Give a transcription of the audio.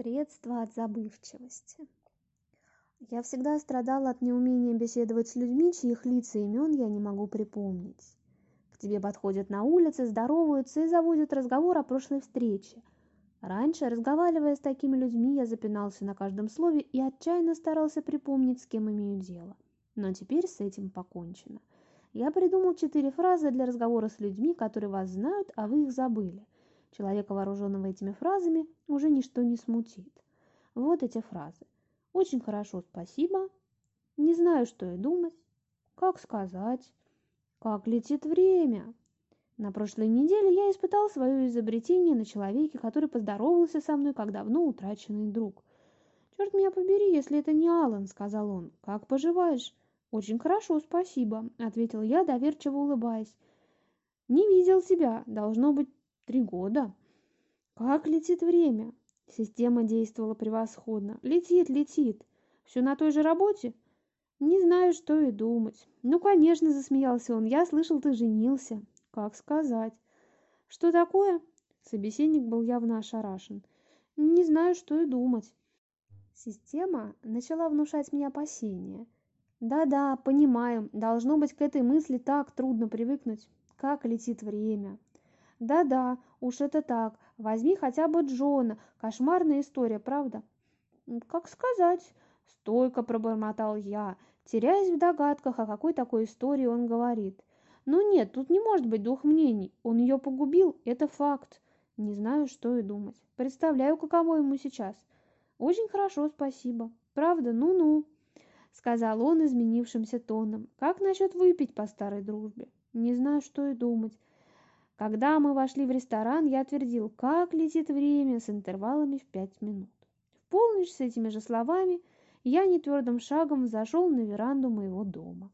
средство от забывчивости. Я всегда страдала от неумения беседовать с людьми, чьих лиц и имен я не могу припомнить. К тебе подходят на улице, здороваются и заводят разговор о прошлой встрече. Раньше, разговаривая с такими людьми, я запинался на каждом слове и отчаянно старался припомнить, с кем имею дело. Но теперь с этим покончено. Я придумал четыре фразы для разговора с людьми, которые вас знают, а вы их забыли – Человека, вооруженного этими фразами, уже ничто не смутит. Вот эти фразы. Очень хорошо, спасибо. Не знаю, что и думать. Как сказать? Как летит время? На прошлой неделе я испытал свое изобретение на человеке, который поздоровался со мной как давно утраченный друг. «Черт меня побери, если это не Алан», — сказал он. «Как поживаешь?» «Очень хорошо, спасибо», — ответил я, доверчиво улыбаясь. «Не видел себя. Должно быть, три года. Как летит время? Система действовала превосходно. Летит, летит. Все на той же работе? Не знаю, что и думать. Ну, конечно, засмеялся он. Я слышал, ты женился. Как сказать? Что такое? Собеседник был явно ошарашен. Не знаю, что и думать. Система начала внушать мне опасения. Да-да, понимаю, должно быть к этой мысли так трудно привыкнуть. Как летит время. Да-да, уж это так. Возьми хотя бы Джона. Кошмарная история, правда? Как сказать? Стойко пробормотал я, теряясь в догадках, о какой такой истории он говорит. Ну нет, тут не может быть двух мнений. Он ее погубил, это факт. Не знаю, что и думать. Представляю, каково ему сейчас. Очень хорошо, спасибо. Правда, ну-ну. — сказал он изменившимся тоном. «Как насчет выпить по старой дружбе?» «Не знаю, что и думать. Когда мы вошли в ресторан, я твердил, как летит время с интервалами в пять минут. В полночь с этими же словами я нетвердым шагом зашел на веранду моего дома.